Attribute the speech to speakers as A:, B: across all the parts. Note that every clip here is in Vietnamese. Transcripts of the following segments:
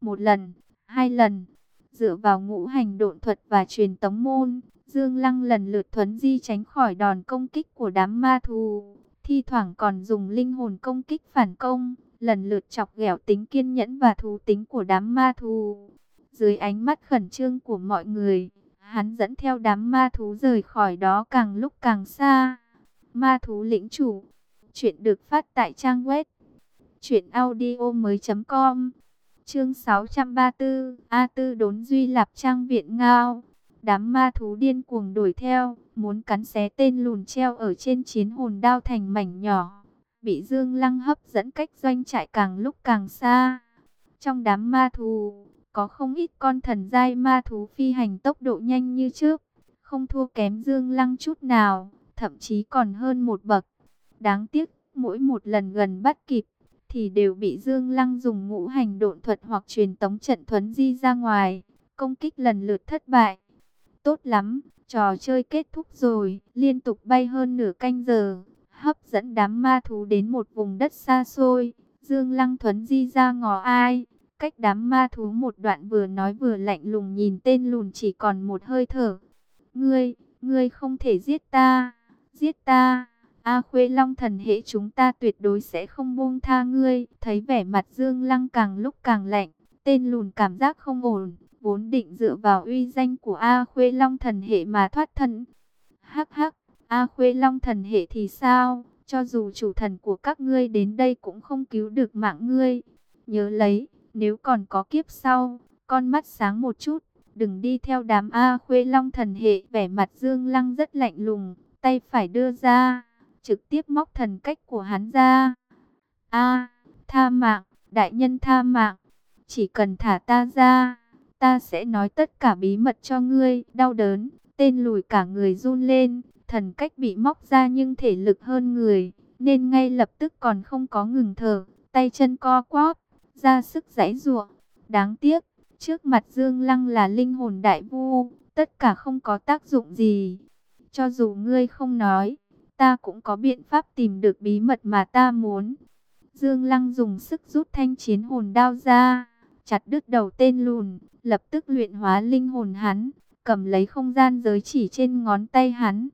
A: Một lần, hai lần, dựa vào ngũ hành độn thuật và truyền tống môn, Dương Lăng lần lượt thuấn di tránh khỏi đòn công kích của đám ma thú. Thi thoảng còn dùng linh hồn công kích phản công, lần lượt chọc ghẹo tính kiên nhẫn và thú tính của đám ma thú. Dưới ánh mắt khẩn trương của mọi người, hắn dẫn theo đám ma thú rời khỏi đó càng lúc càng xa. Ma thú lĩnh chủ, chuyện được phát tại trang web truyệnaudiomoi.com. Chương 634, A Tư đốn Duy Lạp trang viện ngao. Đám ma thú điên cuồng đuổi theo, muốn cắn xé tên lùn treo ở trên chiến hồn đao thành mảnh nhỏ. Bị Dương Lăng hấp dẫn cách doanh trại càng lúc càng xa. Trong đám ma thú, có không ít con thần giai ma thú phi hành tốc độ nhanh như trước, không thua kém Dương Lăng chút nào, thậm chí còn hơn một bậc. Đáng tiếc, mỗi một lần gần bắt kịp, thì đều bị Dương Lăng dùng ngũ hành độn thuật hoặc truyền tống trận thuấn di ra ngoài, công kích lần lượt thất bại. Tốt lắm, trò chơi kết thúc rồi, liên tục bay hơn nửa canh giờ, hấp dẫn đám ma thú đến một vùng đất xa xôi. Dương Lăng thuấn di ra ngò ai, cách đám ma thú một đoạn vừa nói vừa lạnh lùng nhìn tên lùn chỉ còn một hơi thở. Ngươi, ngươi không thể giết ta, giết ta. A Khuê Long thần hệ chúng ta tuyệt đối sẽ không buông tha ngươi. Thấy vẻ mặt Dương Lăng càng lúc càng lạnh, tên lùn cảm giác không ổn, vốn định dựa vào uy danh của A Khuê Long thần hệ mà thoát thân. Hắc hắc, A Khuê Long thần hệ thì sao? Cho dù chủ thần của các ngươi đến đây cũng không cứu được mạng ngươi. Nhớ lấy, nếu còn có kiếp sau, con mắt sáng một chút, đừng đi theo đám A Khuê Long thần hệ. Vẻ mặt Dương Lăng rất lạnh lùng, tay phải đưa ra, trực tiếp móc thần cách của hắn ra. A, tha mạng, đại nhân tha mạng, chỉ cần thả ta ra, ta sẽ nói tất cả bí mật cho ngươi. Đau đớn, tên lùi cả người run lên, thần cách bị móc ra nhưng thể lực hơn người, nên ngay lập tức còn không có ngừng thở, tay chân co quắp ra sức giãy giụa. Đáng tiếc, trước mặt Dương Lăng là linh hồn đại vu, tất cả không có tác dụng gì. Cho dù ngươi không nói, ta cũng có biện pháp tìm được bí mật mà ta muốn. Dương Lăng dùng sức rút thanh chiến hồn đao ra, chặt đứt đầu tên lùn, lập tức luyện hóa linh hồn hắn, cầm lấy không gian giới chỉ trên ngón tay hắn.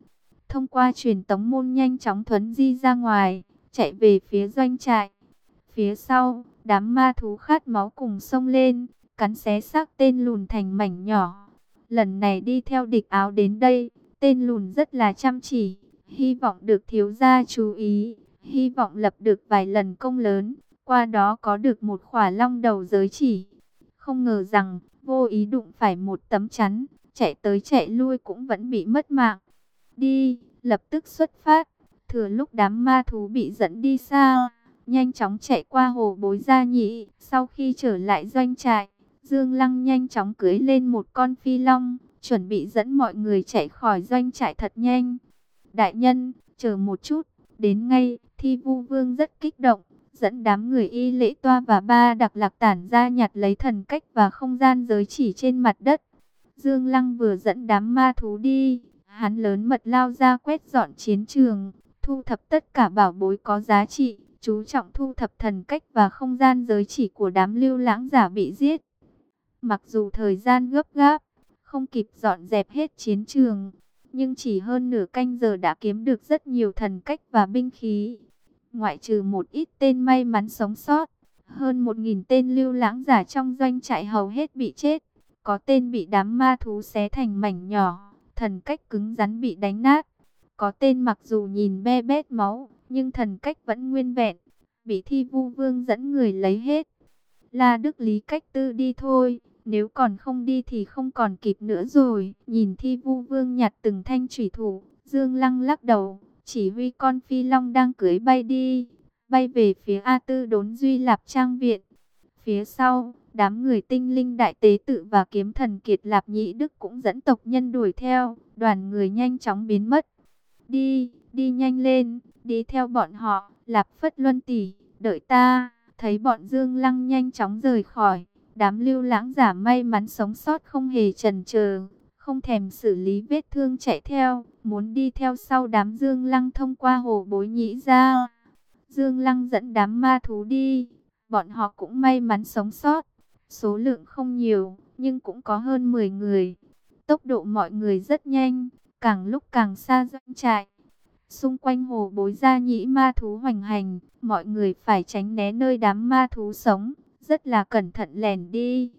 A: Thông qua truyền tống môn nhanh chóng thuấn di ra ngoài, chạy về phía doanh trại. Phía sau, đám ma thú khát máu cùng sông lên, cắn xé xác tên lùn thành mảnh nhỏ. Lần này đi theo địch áo đến đây, tên lùn rất là chăm chỉ, hy vọng được thiếu gia chú ý, hy vọng lập được vài lần công lớn, qua đó có được một khỏa long đầu giới chỉ. Không ngờ rằng, vô ý đụng phải một tấm chắn, chạy tới chạy lui cũng vẫn bị mất mạng. Đi, lập tức xuất phát, thừa lúc đám ma thú bị dẫn đi xa nhanh chóng chạy qua hồ bối gia nhị. Sau khi trở lại doanh trại, Dương Lăng nhanh chóng cưới lên một con phi long, chuẩn bị dẫn mọi người chạy khỏi doanh trại thật nhanh. Đại nhân, chờ một chút, đến ngay, thi vu vương rất kích động, dẫn đám người y lễ toa và ba đặc lạc tản ra nhặt lấy thần cách và không gian giới chỉ trên mặt đất. Dương Lăng vừa dẫn đám ma thú đi, hắn lớn mật lao ra quét dọn chiến trường, thu thập tất cả bảo bối có giá trị chú trọng thu thập thần cách và không gian giới chỉ của đám lưu lãng giả bị giết. Mặc dù thời gian gấp gáp, không kịp dọn dẹp hết chiến trường, nhưng chỉ hơn nửa canh giờ đã kiếm được rất nhiều thần cách và binh khí. Ngoại trừ một ít tên may mắn sống sót, hơn một nghìn tên lưu lãng giả trong doanh trại hầu hết bị chết. Có tên bị đám ma thú xé thành mảnh nhỏ, thần cách cứng rắn bị đánh nát. Có tên mặc dù nhìn be bét máu, nhưng thần cách vẫn nguyên vẹn, bị thi vu vương dẫn người lấy hết. La Đức Lý cách tư đi thôi, nếu còn không đi thì không còn kịp nữa rồi. Nhìn thi vu vương nhặt từng thanh thủy thủ, Dương Lăng lắc đầu, chỉ huy con phi long đang cưới bay đi, bay về phía A Tư đốn Duy Lạp Trang Viện. Phía sau, đám người tinh linh đại tế tự và kiếm thần kiệt lạp nhị đức cũng dẫn tộc nhân đuổi theo, đoàn người nhanh chóng biến mất. Đi, đi nhanh lên, đi theo bọn họ, Lạp Phất Luân tỷ, đợi ta. Thấy bọn Dương Lăng nhanh chóng rời khỏi, đám lưu lãng giả may mắn sống sót không hề chần chờ, không thèm xử lý vết thương chạy theo, muốn đi theo sau đám Dương Lăng thông qua hồ bối nhĩ ra. Dương Lăng dẫn đám ma thú đi, bọn họ cũng may mắn sống sót, Số lượng không nhiều, nhưng cũng có hơn 10 người. Tốc độ mọi người rất nhanh, càng lúc càng xa doanh trại. Xung quanh hồ bối gia nhĩ ma thú hoành hành, mọi người phải tránh né nơi đám ma thú sống, rất là cẩn thận lèn đi.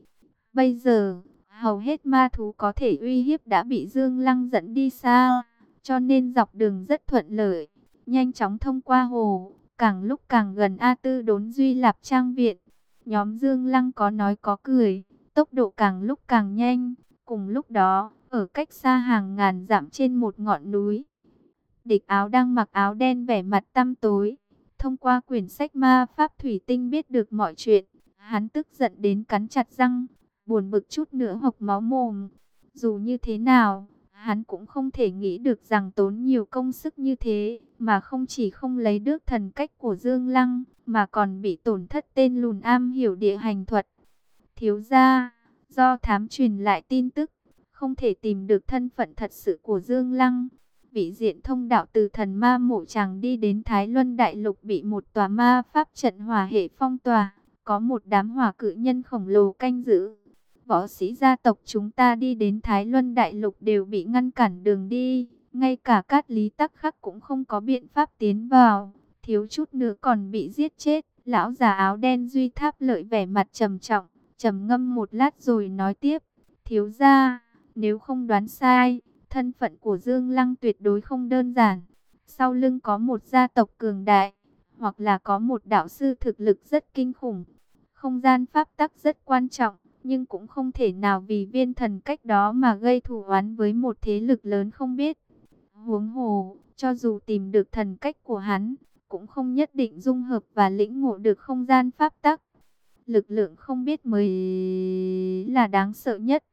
A: Bây giờ, hầu hết ma thú có thể uy hiếp đã bị Dương Lăng dẫn đi xa, cho nên dọc đường rất thuận lợi, nhanh chóng thông qua hồ, càng lúc càng gần A Tư đốn Duy Lạp Trang Viện. Nhóm Dương Lăng có nói có cười, tốc độ càng lúc càng nhanh, cùng lúc đó, ở cách xa hàng ngàn dặm trên một ngọn núi. Địch áo đang mặc áo đen vẻ mặt tăm tối, thông qua quyển sách ma pháp thủy tinh biết được mọi chuyện, hắn tức giận đến cắn chặt răng, buồn bực chút nữa hộc máu mồm. Dù như thế nào, hắn cũng không thể nghĩ được rằng tốn nhiều công sức như thế, mà không chỉ không lấy được thần cách của Dương Lăng, mà còn bị tổn thất tên lùn am hiểu địa hành thuật. Thiếu gia, do thám truyền lại tin tức, không thể tìm được thân phận thật sự của Dương Lăng. Vị diện thông đạo từ thần ma mộ chàng đi đến Thái Luân Đại Lục bị một tòa ma pháp trận hòa hệ phong tòa, có một đám hỏa cự nhân khổng lồ canh giữ võ sĩ gia tộc chúng ta đi đến Thái Luân Đại Lục đều bị ngăn cản đường đi. Ngay cả cát lý tắc khắc cũng không có biện pháp tiến vào. Thiếu chút nữa còn bị giết chết. Lão già áo đen duy tháp lợi vẻ mặt trầm trọng. trầm ngâm một lát rồi nói tiếp. Thiếu gia, nếu không đoán sai, thân phận của Dương Lăng tuyệt đối không đơn giản. Sau lưng có một gia tộc cường đại, hoặc là có một đạo sư thực lực rất kinh khủng. Không gian pháp tắc rất quan trọng nhưng cũng không thể nào vì viên thần cách đó mà gây thù oán với một thế lực lớn không biết. Huống hồ, cho dù tìm được thần cách của hắn, cũng không nhất định dung hợp và lĩnh ngộ được không gian pháp tắc. Lực lượng không biết mới là đáng sợ nhất.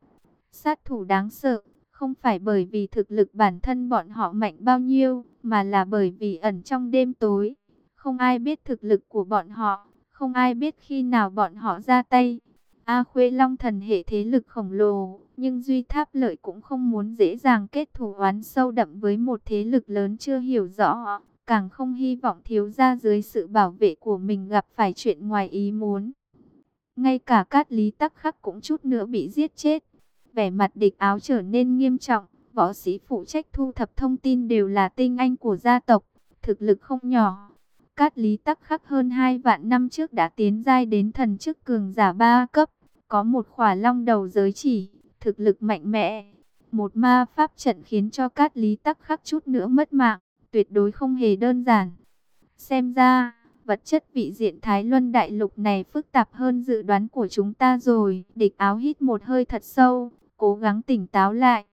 A: Sát thủ đáng sợ, không phải bởi vì thực lực bản thân bọn họ mạnh bao nhiêu, mà là bởi vì ẩn trong đêm tối. Không ai biết thực lực của bọn họ, không ai biết khi nào bọn họ ra tay. A Khuê Long thần hệ thế lực khổng lồ, nhưng Duy Tháp Lợi cũng không muốn dễ dàng kết thù oán sâu đậm với một thế lực lớn chưa hiểu rõ, càng không hy vọng thiếu gia dưới sự bảo vệ của mình gặp phải chuyện ngoài ý muốn. Ngay cả Cát Lý Tắc Khắc cũng chút nữa bị giết chết. Vẻ mặt địch áo trở nên nghiêm trọng, võ sĩ phụ trách thu thập thông tin đều là tinh anh của gia tộc, thực lực không nhỏ. Cát Lý Tắc Khắc hơn 2 vạn năm trước đã tiến giai đến thần chức cường giả 3 cấp, có một khỏa long đầu giới chỉ, thực lực mạnh mẽ. Một ma pháp trận khiến cho Cát Lý Tắc Khắc chút nữa mất mạng, tuyệt đối không hề đơn giản. Xem ra, vật chất vị diện Thái Luân Đại Lục này phức tạp hơn dự đoán của chúng ta rồi. Địch áo hít một hơi thật sâu, cố gắng tỉnh táo lại.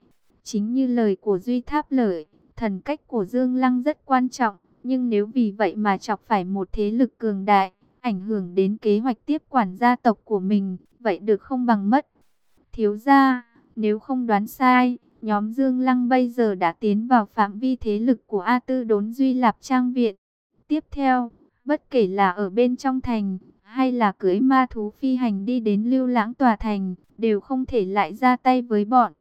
A: Chính như lời của Duy Tháp Lợi, thần cách của Dương Lăng rất quan trọng. Nhưng nếu vì vậy mà chọc phải một thế lực cường đại, ảnh hưởng đến kế hoạch tiếp quản gia tộc của mình, vậy được không bằng mất. Thiếu gia, nếu không đoán sai, nhóm Dương Lăng bây giờ đã tiến vào phạm vi thế lực của A Tư đốn Duy Lạp Trang Viện. Tiếp theo, bất kể là ở bên trong thành, hay là cưới ma thú phi hành đi đến lưu lãng tòa thành, đều không thể lại ra tay với bọn.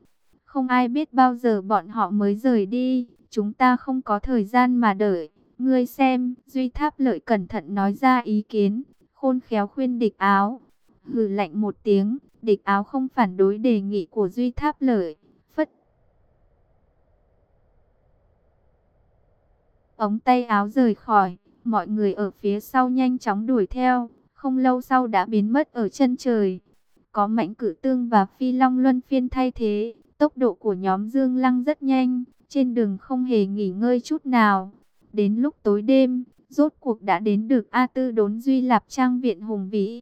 A: Không ai biết bao giờ bọn họ mới rời đi, chúng ta không có thời gian mà đợi. Ngươi xem, Duy Tháp lợi cẩn thận nói ra ý kiến, khôn khéo khuyên địch áo. Hừ lạnh một tiếng, địch áo không phản đối đề nghị của Duy Tháp lợi, phất. Ống tay áo rời khỏi, mọi người ở phía sau nhanh chóng đuổi theo, không lâu sau đã biến mất ở chân trời. Có mảnh cử tương và phi long luân phiên thay thế, tốc độ của nhóm Dương Lăng rất nhanh, trên đường không hề nghỉ ngơi chút nào. Đến lúc tối đêm, rốt cuộc đã đến được A Tư đốn Duy Lạp Trang Viện Hùng Vĩ.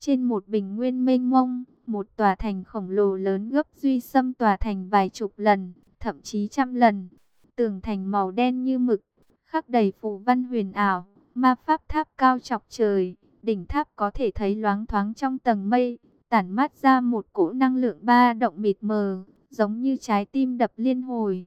A: Trên một bình nguyên mênh mông, một tòa thành khổng lồ lớn gấp Duy Xâm tòa thành vài chục lần, thậm chí trăm lần. Tường thành màu đen như mực, khắc đầy phù văn huyền ảo, ma pháp tháp cao chọc trời. Đỉnh tháp có thể thấy loáng thoáng trong tầng mây, tản mát ra một cỗ năng lượng ba động mịt mờ, giống như trái tim đập liên hồi.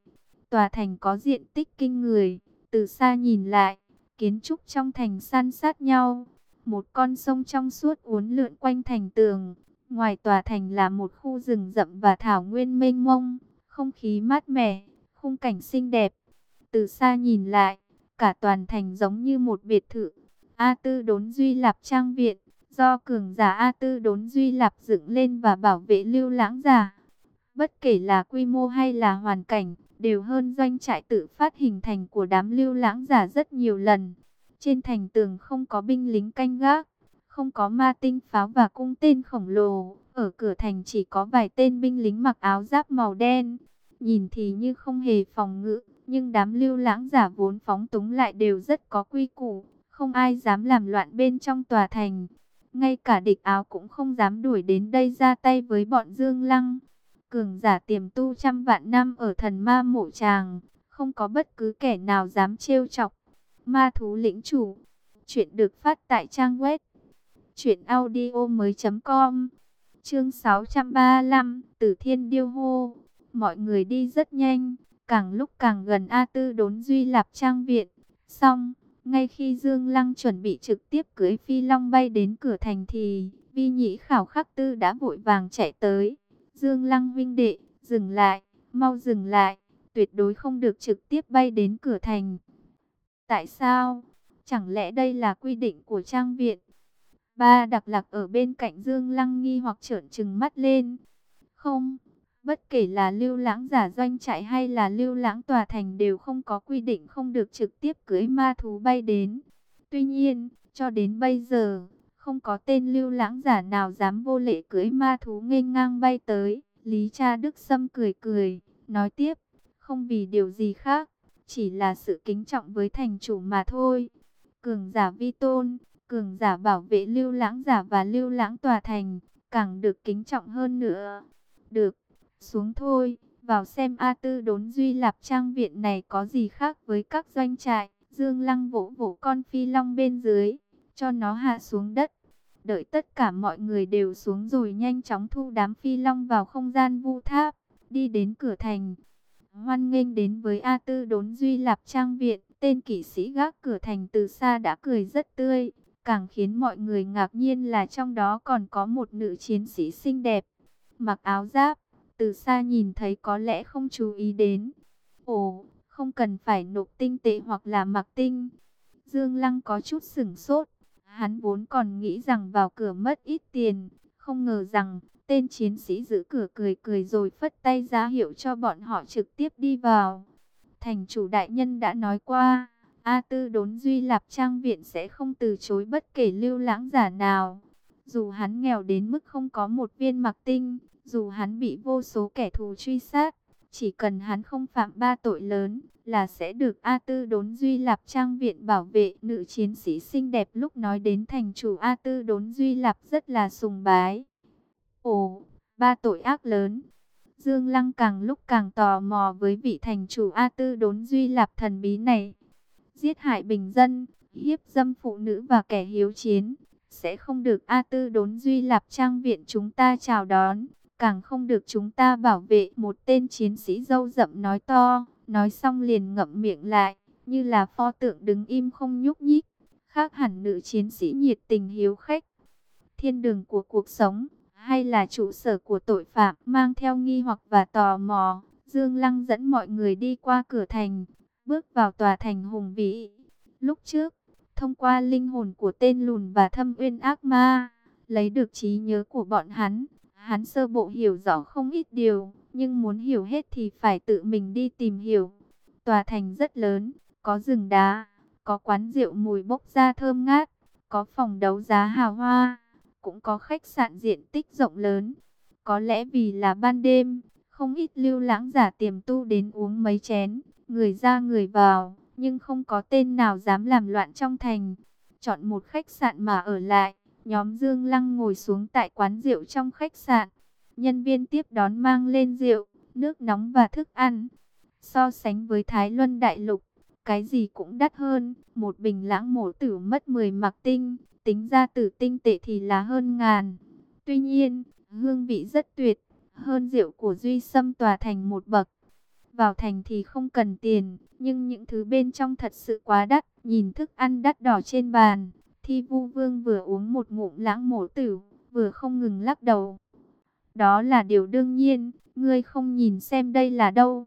A: Tòa thành có diện tích kinh người, từ xa nhìn lại, kiến trúc trong thành san sát nhau. Một con sông trong suốt uốn lượn quanh thành tường. Ngoài tòa thành là một khu rừng rậm và thảo nguyên mênh mông. Không khí mát mẻ, khung cảnh xinh đẹp. Từ xa nhìn lại, cả toàn thành giống như một biệt thự. A Tư đốn Duy Lạp Trang Viện, do cường giả A Tư đốn Duy Lạp dựng lên và bảo vệ lưu lãng giả. Bất kể là quy mô hay là hoàn cảnh, đều hơn doanh trại tự phát hình thành của đám lưu lãng giả rất nhiều lần. Trên thành tường không có binh lính canh gác, không có ma tinh pháo và cung tên khổng lồ. Ở cửa thành chỉ có vài tên binh lính mặc áo giáp màu đen. Nhìn thì như không hề phòng ngự, nhưng đám lưu lãng giả vốn phóng túng lại đều rất có quy củ. Không ai dám làm loạn bên trong tòa thành. Ngay cả địch áo cũng không dám đuổi đến đây ra tay với bọn Dương Lăng. Cường giả tiềm tu trăm vạn năm ở thần ma mộ tràng, không có bất cứ kẻ nào dám trêu chọc. Ma thú lĩnh chủ, chuyện được phát tại trang web chuyểnaudio.com Chương 635, Tử Thiên Điêu hô. Mọi người đi rất nhanh, càng lúc càng gần A Tư đốn Duy Lạp trang viện. Xong, ngay khi Dương Lăng chuẩn bị trực tiếp cưới phi long bay đến cửa thành thì Vi Nhĩ Khảo Khắc Tư đã vội vàng chạy tới. Dương Lăng vinh đệ, dừng lại, mau dừng lại, tuyệt đối không được trực tiếp bay đến cửa thành. Tại sao? Chẳng lẽ đây là quy định của trang viện? Ba đặc lạc ở bên cạnh Dương Lăng nghi hoặc trợn trừng mắt lên. Không, bất kể là lưu lãng giả doanh trại hay là lưu lãng tòa thành đều không có quy định không được trực tiếp cưới ma thú bay đến. Tuy nhiên, cho đến bây giờ, không có tên lưu lãng giả nào dám vô lệ cưới ma thú nghênh ngang bay tới. Lý cha Đức Sâm cười cười, nói tiếp, không vì điều gì khác, chỉ là sự kính trọng với thành chủ mà thôi. Cường giả vi tôn, cường giả bảo vệ lưu lãng giả và lưu lãng tòa thành, càng được kính trọng hơn nữa. Được, xuống thôi, vào xem A Tư đốn duy lạp trang viện này có gì khác với các doanh trại. Dương Lăng vỗ vỗ con phi long bên dưới, cho nó hạ xuống đất. Đợi tất cả mọi người đều xuống rồi nhanh chóng thu đám phi long vào không gian vu tháp, đi đến cửa thành. Hoan nghênh đến với A Tư đốn duy lạp trang viện, tên kỵ sĩ gác cửa thành từ xa đã cười rất tươi. Càng khiến mọi người ngạc nhiên là trong đó còn có một nữ chiến sĩ xinh đẹp, mặc áo giáp, từ xa nhìn thấy có lẽ không chú ý đến. Ồ, không cần phải nộp tinh tệ hoặc là mặc tinh. Dương Lăng có chút sửng sốt, hắn vốn còn nghĩ rằng vào cửa mất ít tiền, không ngờ rằng tên chiến sĩ giữ cửa cười cười rồi phất tay ra hiệu cho bọn họ trực tiếp đi vào. Thành chủ đại nhân đã nói qua A Tư đốn Duy Lạp Trang Viện sẽ không từ chối bất kể lưu lãng giả nào. Dù hắn nghèo đến mức không có một viên mặc tinh, dù hắn bị vô số kẻ thù truy sát, chỉ cần hắn không phạm ba tội lớn là sẽ được A Tư đốn Duy Lạp Trang Viện bảo vệ. Nữ chiến sĩ xinh đẹp lúc nói đến thành chủ A Tư đốn Duy Lạp rất là sùng bái. Ồ, ba tội ác lớn. Dương Lăng càng lúc càng tò mò với vị thành chủ A Tư đốn Duy Lạp thần bí này giết hại bình dân, hiếp dâm phụ nữ và kẻ hiếu chiến, sẽ không được A Tư đốn Duy Lạp Trang Viện chúng ta chào đón, càng không được chúng ta bảo vệ một tên chiến sĩ dâu rậm nói to, nói xong liền ngậm miệng lại, như là pho tượng đứng im không nhúc nhích, khác hẳn nữ chiến sĩ nhiệt tình hiếu khách. Thiên đường của cuộc sống, hay là trụ sở của tội phạm mang theo nghi hoặc và tò mò, Dương Lăng dẫn mọi người đi qua cửa thành, bước vào tòa thành hùng vĩ. Lúc trước, thông qua linh hồn của tên lùn và thâm uyên ác ma, lấy được trí nhớ của bọn hắn, hắn sơ bộ hiểu rõ không ít điều, nhưng muốn hiểu hết thì phải tự mình đi tìm hiểu. Tòa thành rất lớn, có rừng đá, có quán rượu mùi bốc ra thơm ngát, có phòng đấu giá hào hoa, cũng có khách sạn diện tích rộng lớn. Có lẽ vì là ban đêm, không ít lưu lãng giả tiềm tu đến uống mấy chén, người ra người vào, nhưng không có tên nào dám làm loạn trong thành. Chọn một khách sạn mà ở lại, nhóm Dương Lăng ngồi xuống tại quán rượu trong khách sạn. Nhân viên tiếp đón mang lên rượu, nước nóng và thức ăn. So sánh với Thái Luân Đại Lục, cái gì cũng đắt hơn. Một bình lãng mổ tử mất 10 mặc tinh, tính ra tử tinh tệ thì là hơn ngàn. Tuy nhiên, hương vị rất tuyệt, hơn rượu của Duy Sâm tòa thành một bậc. Vào thành thì không cần tiền, nhưng những thứ bên trong thật sự quá đắt. Nhìn thức ăn đắt đỏ trên bàn, Thi Vu Vương vừa uống một ngụm lãng mổ tử, vừa không ngừng lắc đầu. Đó là điều đương nhiên, ngươi không nhìn xem đây là đâu.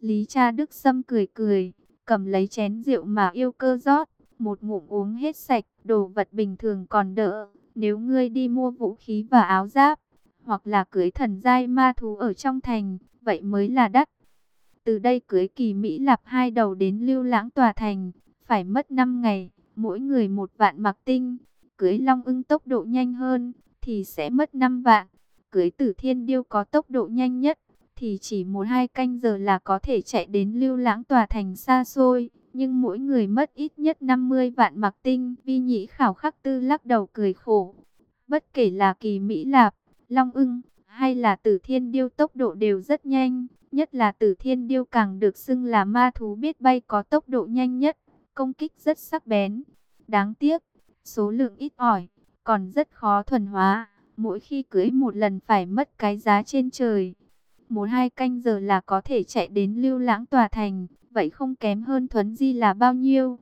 A: Lý cha Đức Sâm cười cười, cầm lấy chén rượu mà yêu cơ rót, một ngụm uống hết sạch, đồ vật bình thường còn đỡ, Nếu ngươi đi mua vũ khí và áo giáp, hoặc là cưới thần giai ma thú ở trong thành, vậy mới là đắt. Từ đây cưới kỳ Mỹ Lạp hai đầu đến lưu lãng tòa thành, phải mất 5 ngày, mỗi người một vạn mặc tinh. Cưới long ưng tốc độ nhanh hơn, thì sẽ mất 5 vạn. Cưới tử thiên điêu có tốc độ nhanh nhất, thì chỉ một hai canh giờ là có thể chạy đến lưu lãng tòa thành xa xôi. Nhưng mỗi người mất ít nhất 50 vạn mặc tinh. Vi nhĩ khảo khắc tư lắc đầu cười khổ. Bất kể là kỳ Mỹ Lạp, Long ưng, hay là tử thiên điêu tốc độ đều rất nhanh. Nhất là tử thiên điêu càng được xưng là ma thú biết bay có tốc độ nhanh nhất, công kích rất sắc bén. Đáng tiếc, số lượng ít ỏi, còn rất khó thuần hóa. Mỗi khi cưới một lần phải mất cái giá trên trời. Một hai canh giờ là có thể chạy đến lưu lãng tòa thành, vậy không kém hơn thuấn di là bao nhiêu.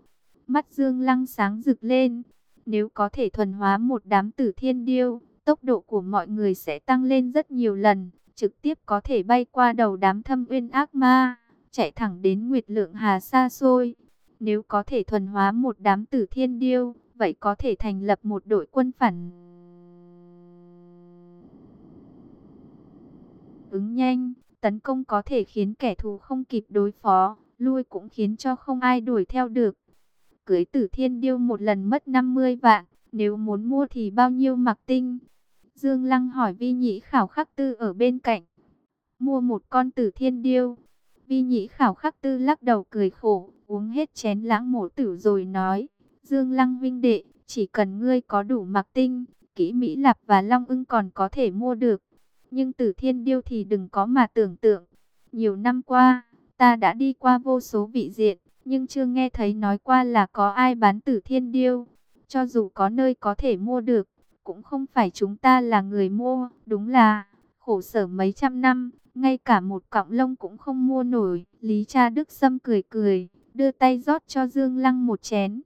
A: Mắt dương lăng sáng rực lên, nếu có thể thuần hóa một đám tử thiên điêu, tốc độ của mọi người sẽ tăng lên rất nhiều lần, trực tiếp có thể bay qua đầu đám thâm uyên ác ma, chạy thẳng đến Nguyệt Lượng Hà xa xôi. Nếu có thể thuần hóa một đám tử thiên điêu, vậy có thể thành lập một đội quân phản. Ứng nhanh, tấn công có thể khiến kẻ thù không kịp đối phó, lui cũng khiến cho không ai đuổi theo được. Cưới tử thiên điêu một lần mất 50 vạn, nếu muốn mua thì bao nhiêu mặc tinh? Dương Lăng hỏi Vi Nhĩ Khảo Khắc Tư ở bên cạnh. Mua một con tử thiên điêu. Vi Nhĩ Khảo Khắc Tư lắc đầu cười khổ, uống hết chén lãng mổ tử rồi nói. Dương Lăng vinh đệ, chỉ cần ngươi có đủ mặc tinh, kỹ Mỹ Lạp và Long ưng còn có thể mua được. Nhưng tử thiên điêu thì đừng có mà tưởng tượng. Nhiều năm qua, ta đã đi qua vô số vị diện, nhưng chưa nghe thấy nói qua là có ai bán tử thiên điêu. Cho dù có nơi có thể mua được, cũng không phải chúng ta là người mua, đúng là khổ sở mấy trăm năm, ngay cả một cọng lông cũng không mua nổi. Lý cha Đức Sâm cười cười, đưa tay rót cho Dương Lăng một chén.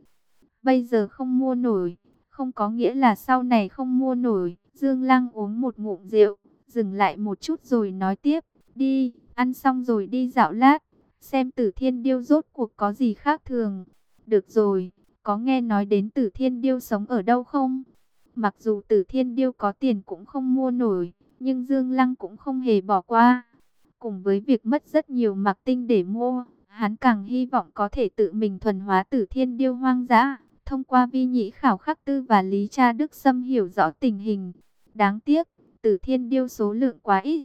A: Bây giờ không mua nổi, không có nghĩa là sau này không mua nổi. Dương Lăng uống một ngụm rượu, dừng lại một chút rồi nói tiếp, đi, ăn xong rồi đi dạo lát, xem tử thiên điêu rốt cuộc có gì khác thường. Được rồi, có nghe nói đến tử thiên điêu sống ở đâu không? Mặc dù tử thiên điêu có tiền cũng không mua nổi, nhưng Dương Lăng cũng không hề bỏ qua. Cùng với việc mất rất nhiều mặc tinh để mua, hắn càng hy vọng có thể tự mình thuần hóa tử thiên điêu hoang dã. Thông qua vi nhĩ khảo khắc tư và lý cha Đức Sâm hiểu rõ tình hình. Đáng tiếc, tử thiên điêu số lượng quá ít.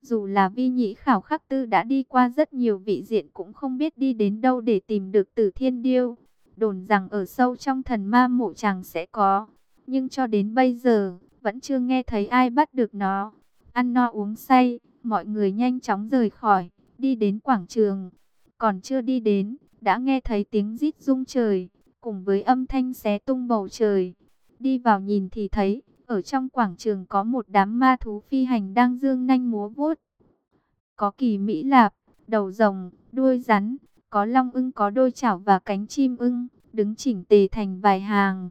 A: Dù là vi nhĩ khảo khắc tư đã đi qua rất nhiều vị diện cũng không biết đi đến đâu để tìm được tử thiên điêu. Đồn rằng ở sâu trong thần ma mộ chàng sẽ có nhưng cho đến bây giờ, vẫn chưa nghe thấy ai bắt được nó. Ăn no uống say, mọi người nhanh chóng rời khỏi, đi đến quảng trường. Còn chưa đi đến, đã nghe thấy tiếng rít rung trời, cùng với âm thanh xé tung bầu trời. Đi vào nhìn thì thấy, ở trong quảng trường có một đám ma thú phi hành đang dương nanh múa vuốt. Có kỳ Mỹ Lạp, đầu rồng, đuôi rắn, có long ưng có đôi chảo và cánh chim ưng, đứng chỉnh tề thành vài hàng.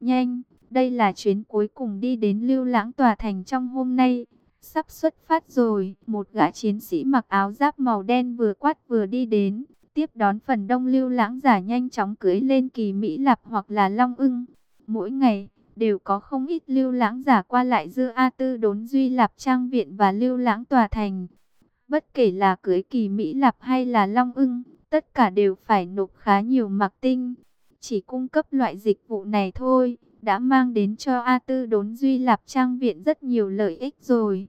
A: Nhanh, đây là chuyến cuối cùng đi đến lưu lãng tòa thành trong hôm nay. Sắp xuất phát rồi, một gã chiến sĩ mặc áo giáp màu đen vừa quát vừa đi đến. Tiếp đón phần đông lưu lãng giả nhanh chóng cưới lên kỳ Mỹ Lạp hoặc là Long ưng. Mỗi ngày, đều có không ít lưu lãng giả qua lại giữa A Tư đốn Duy Lạp Trang Viện và lưu lãng tòa thành. Bất kể là cưới kỳ Mỹ Lạp hay là Long ưng, tất cả đều phải nộp khá nhiều mặc tinh. Chỉ cung cấp loại dịch vụ này thôi đã mang đến cho A Tư đốn Duy Lạp Trang Viện rất nhiều lợi ích rồi.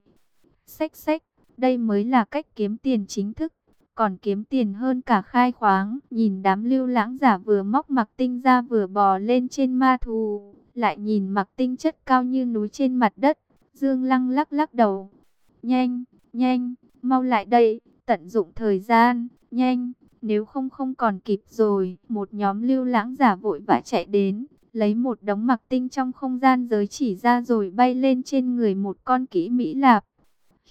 A: Xách xách, đây mới là cách kiếm tiền chính thức, còn kiếm tiền hơn cả khai khoáng. Nhìn đám lưu lãng giả vừa móc mặc tinh ra vừa bò lên trên ma thù, lại nhìn mặc tinh chất cao như núi trên mặt đất. Dương Lăng lắc lắc đầu. Nhanh, nhanh, mau lại đây, tận dụng thời gian, nhanh, nếu không không còn kịp rồi. Một nhóm lưu lãng giả vội vã chạy đến, lấy một đống mặc tinh trong không gian giới chỉ ra rồi bay lên trên người một con kỹ Mỹ Lạp.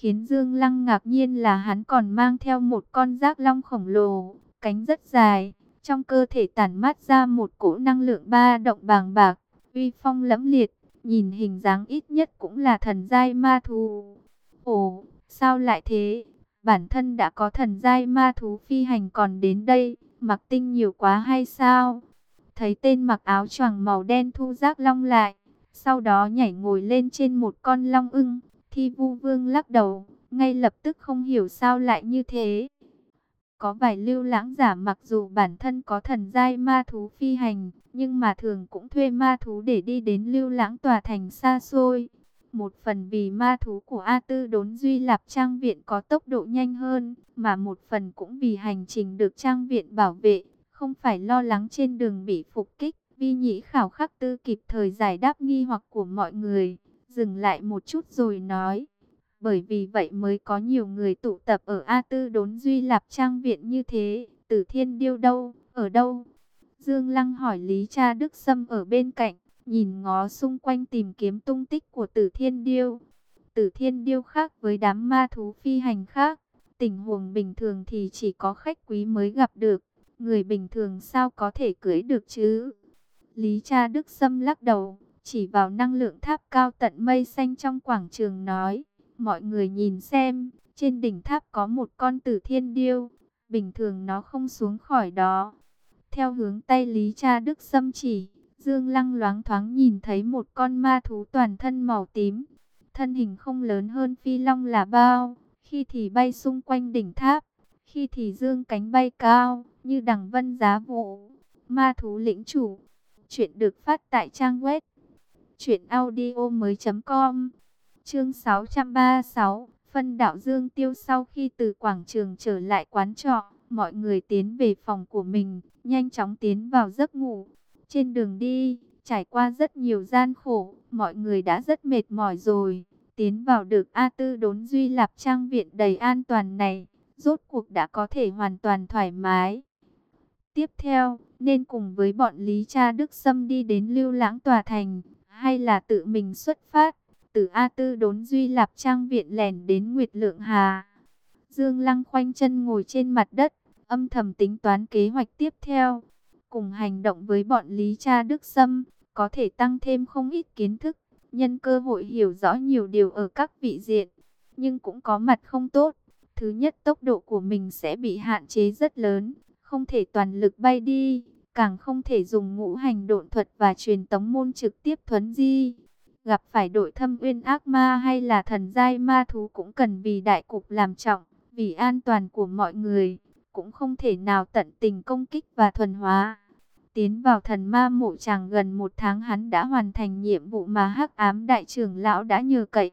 A: Khiến Dương Lăng ngạc nhiên là hắn còn mang theo một con giác long khổng lồ, cánh rất dài, trong cơ thể tản mát ra một cỗ năng lượng ba động bàng bạc, uy phong lẫm liệt, nhìn hình dáng ít nhất cũng là thần giai ma thú. Ồ, sao lại thế? Bản thân đã có thần giai ma thú phi hành còn đến đây, mặc tinh nhiều quá hay sao? Thấy tên mặc áo choàng màu đen thu giác long lại, sau đó nhảy ngồi lên trên một con long ưng. Thi vu vương lắc đầu, ngay lập tức không hiểu sao lại như thế. Có vài lưu lãng giả mặc dù bản thân có thần giai ma thú phi hành, nhưng mà thường cũng thuê ma thú để đi đến lưu lãng tòa thành xa xôi. Một phần vì ma thú của A Tư đốn duy lạp trang viện có tốc độ nhanh hơn, mà một phần cũng vì hành trình được trang viện bảo vệ, không phải lo lắng trên đường bị phục kích. Vi nhĩ khảo khắc tư kịp thời giải đáp nghi hoặc của mọi người, dừng lại một chút rồi nói. Bởi vì vậy mới có nhiều người tụ tập ở A Tư đốn duy lạp trang viện như thế, tử thiên điêu đâu, ở đâu? Dương Lăng hỏi Lý Cha Đức Sâm ở bên cạnh, nhìn ngó xung quanh tìm kiếm tung tích của tử thiên điêu. Tử thiên điêu khác với đám ma thú phi hành khác, tình huống bình thường thì chỉ có khách quý mới gặp được, người bình thường sao có thể cưới được chứ? Lý Cha Đức Sâm lắc đầu, chỉ vào năng lượng tháp cao tận mây xanh trong quảng trường nói, mọi người nhìn xem, trên đỉnh tháp có một con tử thiên điêu, bình thường nó không xuống khỏi đó. Theo hướng tay Lý Cha Đức xâm chỉ, Dương Lăng loáng thoáng nhìn thấy một con ma thú toàn thân màu tím. Thân hình không lớn hơn phi long là bao, khi thì bay xung quanh đỉnh tháp, khi thì dương cánh bay cao, như đằng vân giá vụ. Ma thú lĩnh chủ, chuyện được phát tại trang web truyệnaudiomoi.com. Chương 636, phân đạo Dương Tiêu sau khi từ quảng trường trở lại quán trọ, mọi người tiến về phòng của mình, nhanh chóng tiến vào giấc ngủ. Trên đường đi, trải qua rất nhiều gian khổ, mọi người đã rất mệt mỏi rồi. Tiến vào được A Tư đốn duy lạp trang viện đầy an toàn này, rốt cuộc đã có thể hoàn toàn thoải mái. Tiếp theo, nên cùng với bọn Lý Cha Đức Sâm đi đến Lưu Lãng Tòa Thành, hay là tự mình xuất phát, từ A Tư đốn duy lạp trang viện lẻn đến Nguyệt Lượng Hà. Dương Lăng khoanh chân ngồi trên mặt đất, âm thầm tính toán kế hoạch tiếp theo cùng hành động với bọn Lý Cha Đức Sâm, có thể tăng thêm không ít kiến thức, nhân cơ hội hiểu rõ nhiều điều ở các vị diện, nhưng cũng có mặt không tốt. Thứ nhất tốc độ của mình sẽ bị hạn chế rất lớn, không thể toàn lực bay đi, càng không thể dùng ngũ hành độn thuật và truyền tống môn trực tiếp thuấn di. Gặp phải đội thâm uyên ác ma hay là thần giai ma thú cũng cần vì đại cục làm trọng, vì an toàn của mọi người, cũng không thể nào tận tình công kích và thuần hóa. Tiến vào thần ma mộ chàng gần một tháng hắn đã hoàn thành nhiệm vụ mà hắc ám đại trưởng lão đã nhờ cậy.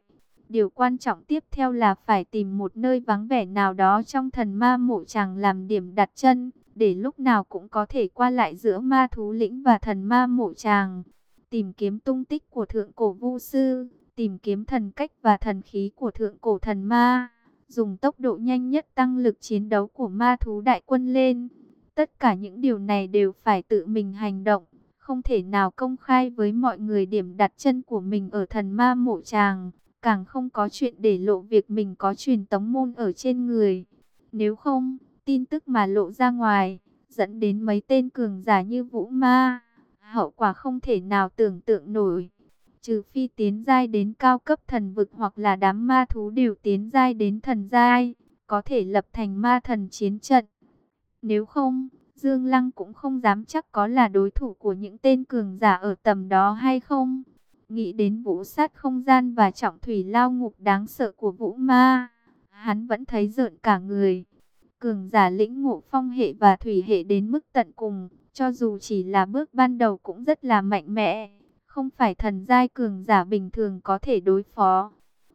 A: Điều quan trọng tiếp theo là phải tìm một nơi vắng vẻ nào đó trong thần ma mộ chàng làm điểm đặt chân, để lúc nào cũng có thể qua lại giữa ma thú lĩnh và thần ma mộ tràng, Tìm kiếm tung tích của thượng cổ vu sư, tìm kiếm thần cách và thần khí của thượng cổ thần ma, dùng tốc độ nhanh nhất tăng lực chiến đấu của ma thú đại quân lên Tất cả những điều này đều phải tự mình hành động, không thể nào công khai với mọi người điểm đặt chân của mình ở thần ma mộ tràng, càng không có chuyện để lộ việc mình có truyền tống môn ở trên người. Nếu không, tin tức mà lộ ra ngoài, dẫn đến mấy tên cường giả như Vũ Ma, hậu quả không thể nào tưởng tượng nổi. Trừ phi tiến giai đến cao cấp thần vực hoặc là đám ma thú đều tiến giai đến thần giai, có thể lập thành ma thần chiến trận. Nếu không, Dương Lăng cũng không dám chắc có là đối thủ của những tên cường giả ở tầm đó hay không. Nghĩ đến vũ sát không gian và trọng thủy lao ngục đáng sợ của vũ ma. Hắn vẫn thấy rợn cả người. Cường giả lĩnh ngộ phong hệ và thủy hệ đến mức tận cùng. Cho dù chỉ là bước ban đầu cũng rất là mạnh mẽ. Không phải thần giai cường giả bình thường có thể đối phó.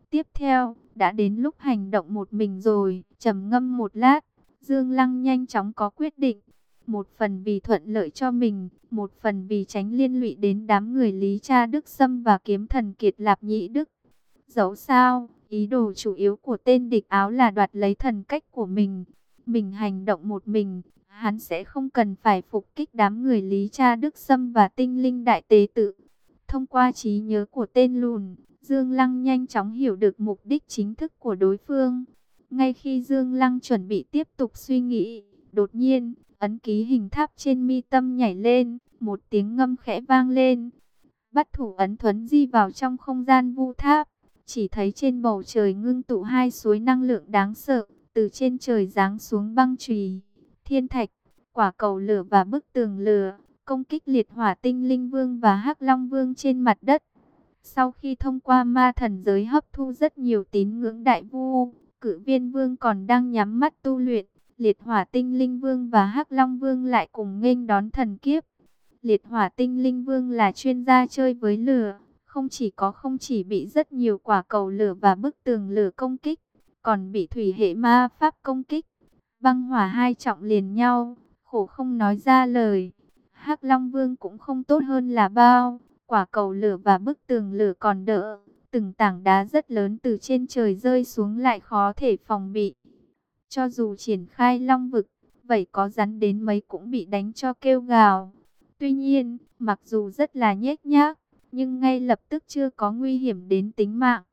A: Tiếp theo, đã đến lúc hành động một mình rồi. trầm ngâm một lát Dương Lăng nhanh chóng có quyết định. Một phần vì thuận lợi cho mình, một phần vì tránh liên lụy đến đám người Lý Cha Đức Sâm và kiếm thần Kiệt Lạp Nhĩ Đức. Dẫu sao, ý đồ chủ yếu của tên địch áo là đoạt lấy thần cách của mình. Mình hành động một mình, hắn sẽ không cần phải phục kích đám người Lý Cha Đức Sâm và tinh linh đại tế tự. Thông qua trí nhớ của tên lùn, Dương Lăng nhanh chóng hiểu được mục đích chính thức của đối phương. Ngay khi Dương Lăng chuẩn bị tiếp tục suy nghĩ, đột nhiên, ấn ký hình tháp trên mi tâm nhảy lên, một tiếng ngâm khẽ vang lên. Bắt thủ ấn thuấn di vào trong không gian vu tháp, chỉ thấy trên bầu trời ngưng tụ hai suối năng lượng đáng sợ, từ trên trời giáng xuống băng chùy, thiên thạch, quả cầu lửa và bức tường lửa, công kích liệt hỏa tinh linh vương và hắc long vương trên mặt đất. Sau khi thông qua ma thần giới hấp thu rất nhiều tín ngưỡng đại vu, cử viên vương còn đang nhắm mắt tu luyện, liệt hỏa tinh linh vương và hắc long vương lại cùng nghênh đón thần kiếp. Liệt hỏa tinh linh vương là chuyên gia chơi với lửa, không chỉ có không chỉ bị rất nhiều quả cầu lửa và bức tường lửa công kích, còn bị thủy hệ ma pháp công kích. Băng hỏa hai trọng liền nhau, khổ không nói ra lời. hắc Long Vương cũng không tốt hơn là bao, quả cầu lửa và bức tường lửa còn đỡ. Từng tảng đá rất lớn từ trên trời rơi xuống lại khó thể phòng bị. Cho dù triển khai long vực, vậy có rắn đến mấy cũng bị đánh cho kêu gào. Tuy nhiên, mặc dù rất là nhếch nhác, nhưng ngay lập tức chưa có nguy hiểm đến tính mạng.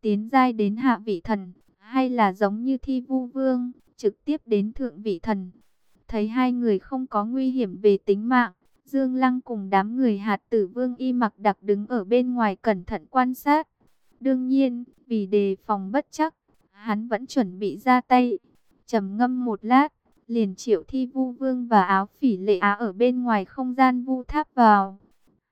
A: Tiến giai đến hạ vị thần, hay là giống như thi vu vương, trực tiếp đến thượng vị thần. Thấy hai người không có nguy hiểm về tính mạng, Dương Lăng cùng đám người hạt tử vương y mặc đặc đứng ở bên ngoài cẩn thận quan sát. Đương nhiên, vì đề phòng bất chắc, hắn vẫn chuẩn bị ra tay. trầm ngâm một lát, liền triệu thi vu vương và áo phỉ lệ á ở bên ngoài không gian vu tháp vào.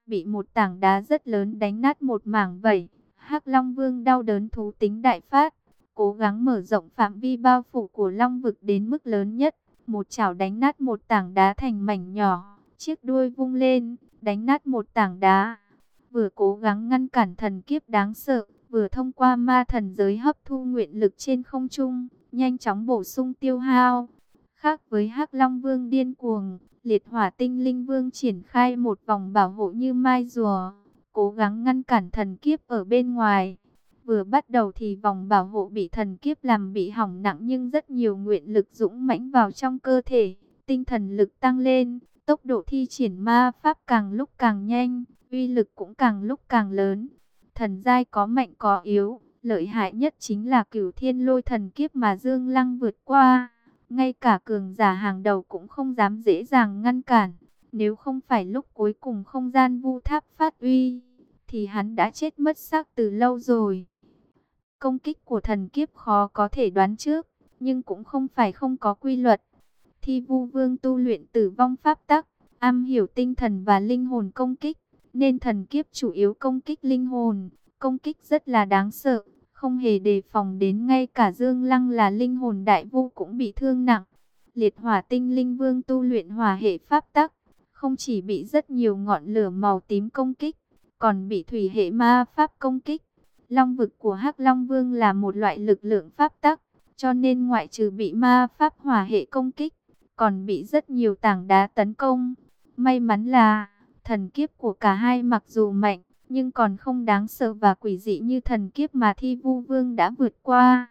A: Bị một tảng đá rất lớn đánh nát một mảng vẩy, hắc Long Vương đau đớn thú tính đại phát, cố gắng mở rộng phạm vi bao phủ của Long vực đến mức lớn nhất, một chảo đánh nát một tảng đá thành mảnh nhỏ, chiếc đuôi vung lên, đánh nát một tảng đá. Vừa cố gắng ngăn cản thần kiếp đáng sợ, vừa thông qua ma thần giới hấp thu nguyện lực trên không trung, nhanh chóng bổ sung tiêu hao. Khác với hắc Long Vương điên cuồng, liệt hỏa tinh linh vương triển khai một vòng bảo hộ như mai rùa, cố gắng ngăn cản thần kiếp ở bên ngoài. Vừa bắt đầu thì vòng bảo hộ bị thần kiếp làm bị hỏng nặng nhưng rất nhiều nguyện lực dũng mãnh vào trong cơ thể, tinh thần lực tăng lên, tốc độ thi triển ma pháp càng lúc càng nhanh, uy lực cũng càng lúc càng lớn. Thần giai có mạnh có yếu, lợi hại nhất chính là cửu thiên lôi thần kiếp mà Dương Lăng vượt qua. Ngay cả cường giả hàng đầu cũng không dám dễ dàng ngăn cản. Nếu không phải lúc cuối cùng không gian vu tháp phát uy, thì hắn đã chết mất xác từ lâu rồi. Công kích của thần kiếp khó có thể đoán trước, nhưng cũng không phải không có quy luật. Thi vu vương tu luyện tử vong pháp tắc, am hiểu tinh thần và linh hồn công kích, nên thần kiếp chủ yếu công kích linh hồn, công kích rất là đáng sợ không hề đề phòng đến ngay cả Dương Lăng là linh hồn đại vu cũng bị thương nặng. Liệt hỏa tinh linh vương tu luyện hỏa hệ pháp tắc, không chỉ bị rất nhiều ngọn lửa màu tím công kích, còn bị thủy hệ ma pháp công kích. Long vực của Hắc Long Vương là một loại lực lượng pháp tắc, cho nên ngoại trừ bị ma pháp hỏa hệ công kích, còn bị rất nhiều tảng đá tấn công. May mắn là thần kiếp của cả hai mặc dù mạnh, nhưng còn không đáng sợ và quỷ dị như thần kiếp mà Thi Vu Vương đã vượt qua.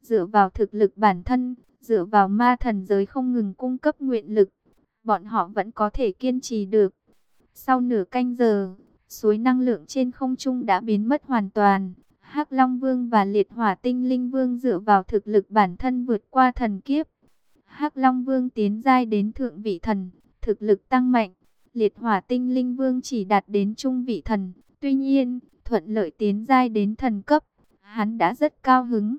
A: Dựa vào thực lực bản thân, dựa vào ma thần giới không ngừng cung cấp nguyện lực, bọn họ vẫn có thể kiên trì được. Sau nửa canh giờ, suối năng lượng trên không trung đã biến mất hoàn toàn. Hắc Long Vương và Liệt Hỏa Tinh Linh Vương dựa vào thực lực bản thân vượt qua thần kiếp. Hắc Long Vương tiến giai đến thượng vị thần, thực lực tăng mạnh. Liệt Hỏa Tinh Linh Vương chỉ đạt đến trung vị thần, Tuy nhiên, thuận lợi tiến giai đến thần cấp, hắn đã rất cao hứng.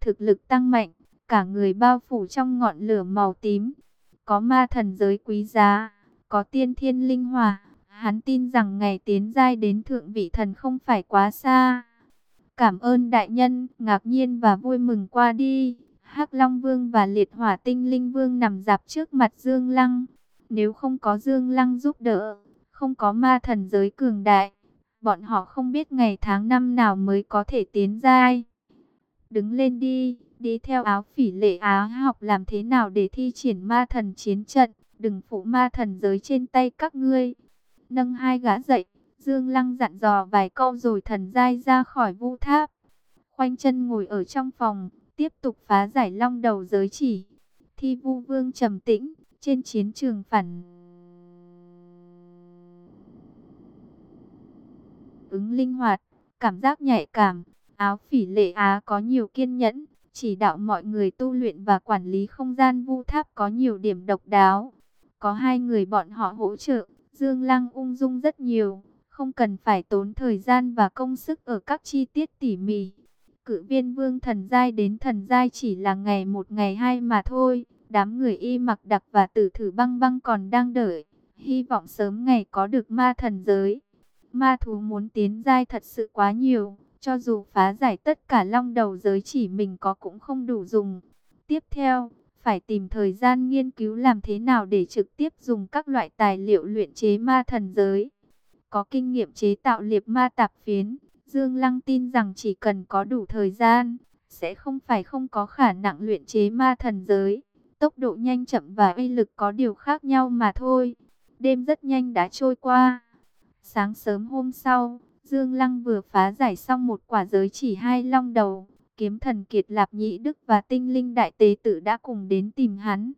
A: Thực lực tăng mạnh, cả người bao phủ trong ngọn lửa màu tím. Có ma thần giới quý giá, có tiên thiên linh hỏa. Hắn tin rằng ngày tiến giai đến thượng vị thần không phải quá xa. Cảm ơn đại nhân, ngạc nhiên và vui mừng qua đi. Hắc Long Vương và Liệt Hỏa Tinh Linh Vương nằm dạp trước mặt Dương Lăng. Nếu không có Dương Lăng giúp đỡ, không có ma thần giới cường đại, Bọn họ không biết ngày tháng năm nào mới có thể tiến giai. Đứng lên đi, đi theo áo phỉ lệ á học làm thế nào để thi triển ma thần chiến trận. Đừng phụ ma thần giới trên tay các ngươi. Nâng hai gã dậy, Dương Lăng dặn dò vài câu rồi thần giai ra khỏi vu tháp. Khoanh chân ngồi ở trong phòng, tiếp tục phá giải long đầu giới chỉ. Thi vu vương trầm tĩnh, trên chiến trường phản ứng linh hoạt, cảm giác nhạy cảm. Áo phỉ lệ Á có nhiều kiên nhẫn, chỉ đạo mọi người tu luyện và quản lý không gian vu tháp có nhiều điểm độc đáo. Có hai người bọn họ hỗ trợ, Dương Lăng ung dung rất nhiều, không cần phải tốn thời gian và công sức ở các chi tiết tỉ mỉ. Cự viên vương thần giai đến thần giai chỉ là ngày một ngày hai mà thôi, đám người y mặc đặc và tử thử băng băng còn đang đợi, hy vọng sớm ngày có được ma thần giới. Ma thú muốn tiến giai thật sự quá nhiều, cho dù phá giải tất cả long đầu giới chỉ mình có cũng không đủ dùng. Tiếp theo, phải tìm thời gian nghiên cứu làm thế nào để trực tiếp dùng các loại tài liệu luyện chế ma thần giới. Có kinh nghiệm chế tạo liệp ma tạp phiến, Dương Lăng tin rằng chỉ cần có đủ thời gian, sẽ không phải không có khả năng luyện chế ma thần giới. Tốc độ nhanh chậm và uy lực có điều khác nhau mà thôi. Đêm rất nhanh đã trôi qua. Sáng sớm hôm sau, Dương Lăng vừa phá giải xong một quả giới chỉ hai long đầu. Kiếm thần Kiệt Lạp Nhĩ Đức và tinh linh đại tế tử đã cùng đến tìm hắn.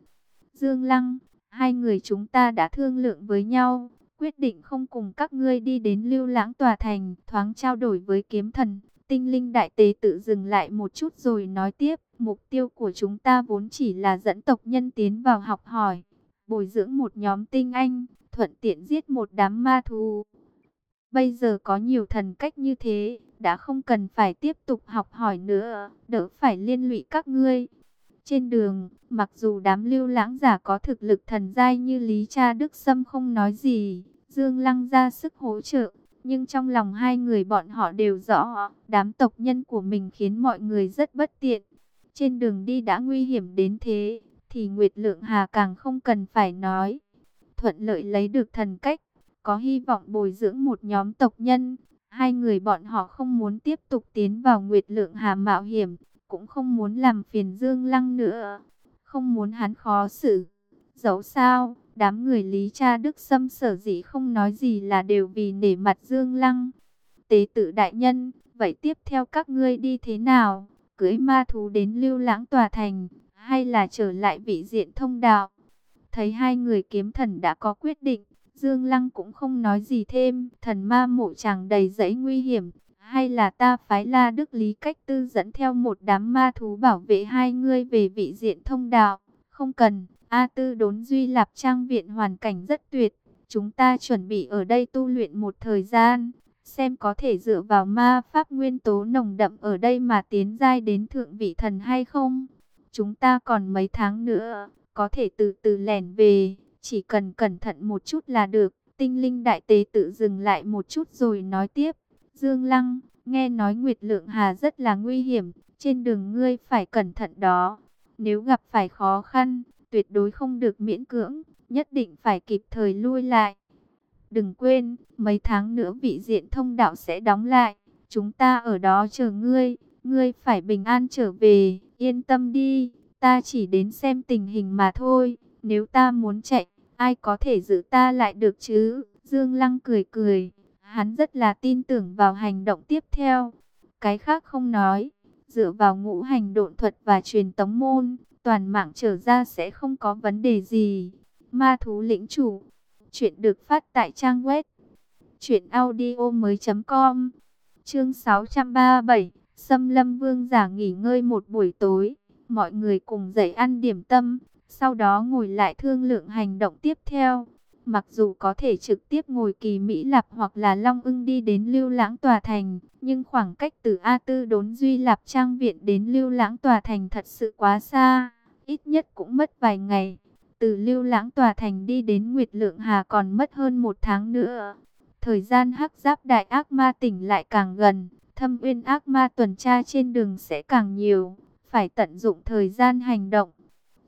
A: Dương Lăng, hai người chúng ta đã thương lượng với nhau, quyết định không cùng các ngươi đi đến lưu lãng tòa thành, thoáng trao đổi với kiếm thần. Tinh linh đại tế tự dừng lại một chút rồi nói tiếp, mục tiêu của chúng ta vốn chỉ là dẫn tộc nhân tiến vào học hỏi, bồi dưỡng một nhóm tinh anh, thuận tiện giết một đám ma thú. Bây giờ có nhiều thần cách như thế, đã không cần phải tiếp tục học hỏi nữa, đỡ phải liên lụy các ngươi. Trên đường, mặc dù đám lưu lãng giả có thực lực thần giai như Lý Cha Đức Sâm không nói gì, Dương Lăng ra sức hỗ trợ, nhưng trong lòng hai người bọn họ đều rõ, đám tộc nhân của mình khiến mọi người rất bất tiện. Trên đường đi đã nguy hiểm đến thế, thì Nguyệt Lượng Hà càng không cần phải nói. Thuận lợi lấy được thần cách, có hy vọng bồi dưỡng một nhóm tộc nhân. Hai người bọn họ không muốn tiếp tục tiến vào Nguyệt Lượng Hà mạo hiểm, cũng không muốn làm phiền Dương Lăng nữa, không muốn hắn khó xử. Dẫu sao, đám người Lý Cha Đức Sâm sở dĩ không nói gì là đều vì nể mặt Dương Lăng. Tế tự đại nhân, vậy tiếp theo các ngươi đi thế nào? Cưới ma thú đến lưu lãng tòa thành, hay là trở lại vị diện thông đạo? Thấy hai người kiếm thần đã có quyết định, Dương Lăng cũng không nói gì thêm. Thần ma mộ chàng đầy rẫy nguy hiểm, hay là ta phái La Đức Lý cách tư dẫn theo một đám ma thú bảo vệ hai ngươi về vị diện thông đạo? Không cần, A Tư đốn Duy Lạp Trang viện hoàn cảnh rất tuyệt. Chúng ta chuẩn bị ở đây tu luyện một thời gian, xem có thể dựa vào ma pháp nguyên tố nồng đậm ở đây mà tiến giai đến thượng vị thần hay không. Chúng ta còn mấy tháng nữa, có thể từ từ lẻn về, chỉ cần cẩn thận một chút là được. Tinh linh đại tế tự dừng lại một chút rồi nói tiếp. Dương Lăng, nghe nói Nguyệt Lượng Hà rất là nguy hiểm, trên đường ngươi phải cẩn thận đó. Nếu gặp phải khó khăn, tuyệt đối không được miễn cưỡng, nhất định phải kịp thời lui lại. Đừng quên, mấy tháng nữa vị diện thông đạo sẽ đóng lại, chúng ta ở đó chờ ngươi, ngươi phải bình an trở về, yên tâm đi, ta chỉ đến xem tình hình mà thôi, nếu ta muốn chạy, ai có thể giữ ta lại được chứ? Dương Lăng cười cười, hắn rất là tin tưởng vào hành động tiếp theo, cái khác không nói, dựa vào ngũ hành độn thuật và truyền tống môn, toàn mạng trở ra sẽ không có vấn đề gì. Ma thú lĩnh chủ, chuyện được phát tại trang web truyệnaudiomoi.com. Chương 637, Sâm Lâm Vương giả nghỉ ngơi một buổi tối, mọi người cùng dậy ăn điểm tâm, sau đó ngồi lại thương lượng hành động tiếp theo. Mặc dù có thể trực tiếp ngồi kỳ Mỹ Lạp hoặc là Long ưng đi đến Lưu Lãng Tòa Thành, nhưng khoảng cách từ A Tư đốn Duy Lạp Trang Viện đến Lưu Lãng Tòa Thành thật sự quá xa, ít nhất cũng mất vài ngày. Từ Lưu Lãng Tòa Thành đi đến Nguyệt Lượng Hà còn mất hơn một tháng nữa. Thời gian hắc giáp đại ác ma tỉnh lại càng gần, thâm uyên ác ma tuần tra trên đường sẽ càng nhiều, phải tận dụng thời gian hành động.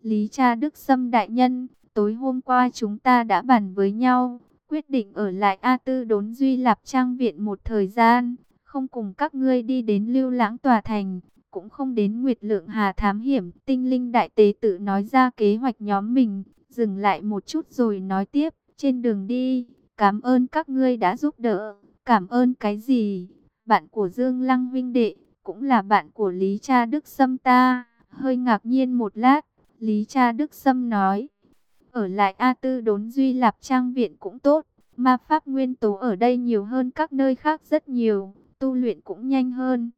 A: Lý cha Đức Sâm đại nhân, Tối hôm qua chúng ta đã bàn với nhau, quyết định ở lại A Tư đốn Duy Lạp Trang Viện một thời gian, không cùng các ngươi đi đến lưu lãng tòa thành, cũng không đến Nguyệt Lượng Hà thám hiểm. Tinh linh đại tế tự nói ra kế hoạch nhóm mình, dừng lại một chút rồi nói tiếp, trên đường đi, cảm ơn các ngươi đã giúp đỡ, cảm ơn cái gì? Bạn của Dương Lăng Vinh Đệ, cũng là bạn của Lý Cha Đức Sâm ta, hơi ngạc nhiên một lát, Lý Cha Đức Sâm nói, ở lại A Tư đốn Duy Lạp Trang Viện cũng tốt. Ma pháp nguyên tố ở đây nhiều hơn các nơi khác rất nhiều. Tu luyện cũng nhanh hơn.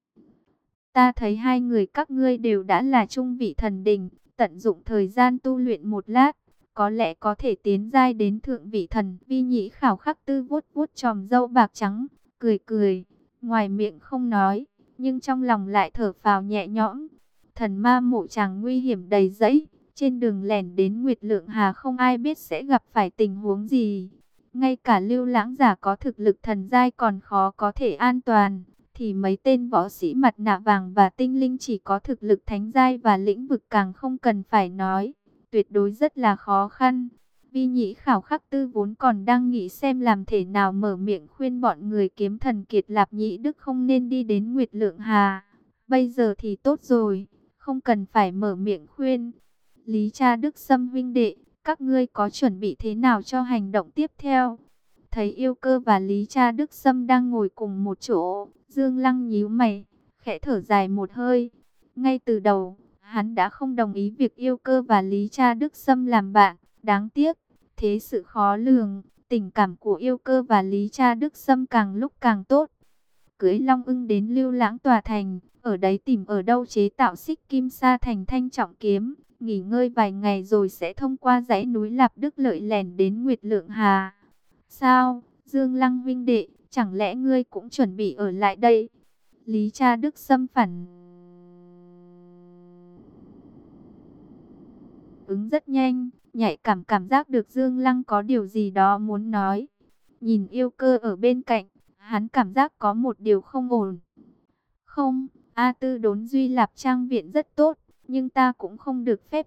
A: Ta thấy hai người các ngươi đều đã là trung vị thần đình. Tận dụng thời gian tu luyện một lát. Có lẽ có thể tiến giai đến thượng vị thần. Vi nhĩ khảo khắc tư vuốt vuốt tròm dâu bạc trắng. Cười cười. Ngoài miệng không nói. Nhưng trong lòng lại thở phào nhẹ nhõm. Thần ma mộ chàng nguy hiểm đầy dẫy trên đường lẻn đến Nguyệt Lượng Hà không ai biết sẽ gặp phải tình huống gì. ngay cả lưu lãng giả có thực lực thần giai còn khó có thể an toàn, thì mấy tên võ sĩ mặt nạ vàng và tinh linh chỉ có thực lực thánh giai và lĩnh vực càng không cần phải nói, tuyệt đối rất là khó khăn. Vi nhĩ khảo khắc tư vốn còn đang nghĩ xem làm thể nào mở miệng khuyên bọn người kiếm thần kiệt lạp nhĩ đức không nên đi đến Nguyệt Lượng Hà. Bây giờ thì tốt rồi, không cần phải mở miệng khuyên. Lý cha Đức Sâm huynh đệ, các ngươi có chuẩn bị thế nào cho hành động tiếp theo? Thấy yêu cơ và Lý cha Đức Sâm đang ngồi cùng một chỗ, Dương Lăng nhíu mày, khẽ thở dài một hơi. Ngay từ đầu, hắn đã không đồng ý việc yêu cơ và Lý cha Đức Sâm làm bạn. Đáng tiếc, thế sự khó lường, tình cảm của yêu cơ và Lý cha Đức Sâm càng lúc càng tốt. Cưới Long ưng đến lưu lãng tòa thành, ở đấy tìm ở đâu chế tạo xích kim sa thành thanh trọng kiếm, nghỉ ngơi vài ngày rồi sẽ thông qua dãy núi Lạp Đức Lợi lèn đến Nguyệt Lượng Hà. Sao, Dương Lăng vinh đệ, chẳng lẽ ngươi cũng chuẩn bị ở lại đây? Lý cha Đức xâm phản ứng rất nhanh, nhạy cảm cảm giác được Dương Lăng có điều gì đó muốn nói. Nhìn yêu cơ ở bên cạnh, hắn cảm giác có một điều không ổn. Không, A Tư đốn Duy Lạp Trang Viện rất tốt, nhưng ta cũng không được phép.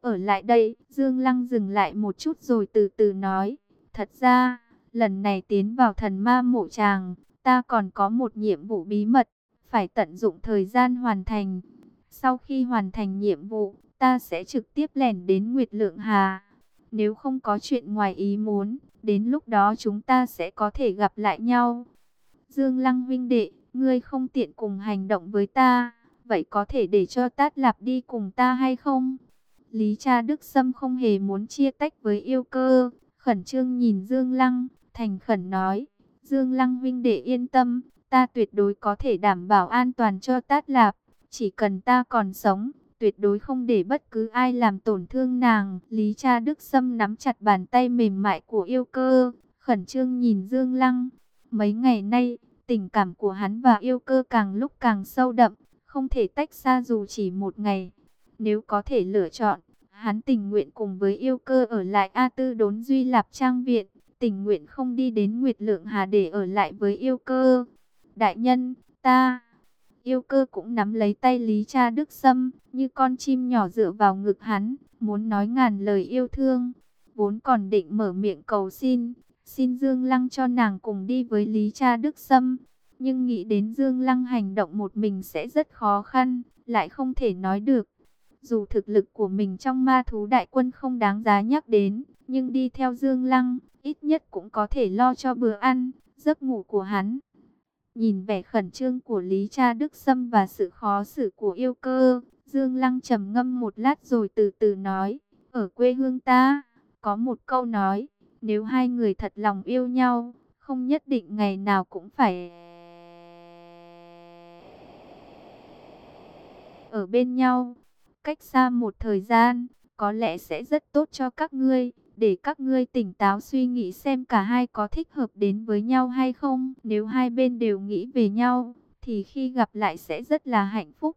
A: Ở lại đây, Dương Lăng dừng lại một chút rồi từ từ nói. Thật ra, lần này tiến vào thần ma mộ tràng, ta còn có một nhiệm vụ bí mật, phải tận dụng thời gian hoàn thành. Sau khi hoàn thành nhiệm vụ, ta sẽ trực tiếp lẻn đến Nguyệt Lượng Hà. Nếu không có chuyện ngoài ý muốn, đến lúc đó chúng ta sẽ có thể gặp lại nhau. Dương Lăng vinh đệ, ngươi không tiện cùng hành động với ta, vậy có thể để cho Tát Lạp đi cùng ta hay không? Lý cha Đức Sâm không hề muốn chia tách với yêu cơ, khẩn trương nhìn Dương Lăng, thành khẩn nói, Dương Lăng vinh đệ yên tâm, ta tuyệt đối có thể đảm bảo an toàn cho Tát Lạp, chỉ cần ta còn sống, tuyệt đối không để bất cứ ai làm tổn thương nàng. Lý cha Đức Sâm nắm chặt bàn tay mềm mại của yêu cơ, khẩn trương nhìn Dương Lăng. Mấy ngày nay, tình cảm của hắn và yêu cơ càng lúc càng sâu đậm, không thể tách xa dù chỉ một ngày. Nếu có thể lựa chọn, hắn tình nguyện cùng với yêu cơ ở lại A Tư đốn Duy Lạp Trang Viện, tình nguyện không đi đến Nguyệt Lượng Hà để ở lại với yêu cơ. Đại nhân, ta... Yêu cơ cũng nắm lấy tay Lý Cha Đức Sâm, như con chim nhỏ dựa vào ngực hắn, muốn nói ngàn lời yêu thương. Vốn còn định mở miệng cầu xin, xin Dương Lăng cho nàng cùng đi với Lý Cha Đức Sâm. Nhưng nghĩ đến Dương Lăng hành động một mình sẽ rất khó khăn, lại không thể nói được. Dù thực lực của mình trong ma thú đại quân không đáng giá nhắc đến, nhưng đi theo Dương Lăng, ít nhất cũng có thể lo cho bữa ăn, giấc ngủ của hắn. Nhìn vẻ khẩn trương của Lý Cha Đức Sâm và sự khó xử của yêu cơ, Dương Lăng trầm ngâm một lát rồi từ từ nói, ở quê hương ta, có một câu nói, nếu hai người thật lòng yêu nhau, không nhất định ngày nào cũng phải ở bên nhau. Cách xa một thời gian, có lẽ sẽ rất tốt cho các ngươi, để các ngươi tỉnh táo suy nghĩ xem cả hai có thích hợp đến với nhau hay không. Nếu hai bên đều nghĩ về nhau, thì khi gặp lại sẽ rất là hạnh phúc.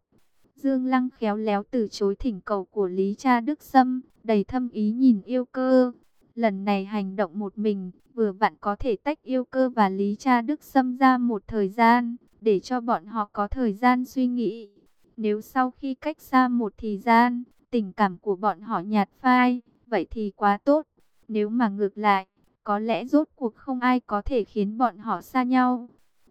A: Dương Lăng khéo léo từ chối thỉnh cầu của Lý Cha Đức Sâm, đầy thâm ý nhìn yêu cơ. Lần này hành động một mình, vừa vặn có thể tách yêu cơ và Lý Cha Đức xâm ra một thời gian, để cho bọn họ có thời gian suy nghĩ. Nếu sau khi cách xa một thời gian, tình cảm của bọn họ nhạt phai, vậy thì quá tốt. Nếu mà ngược lại, có lẽ rốt cuộc không ai có thể khiến bọn họ xa nhau.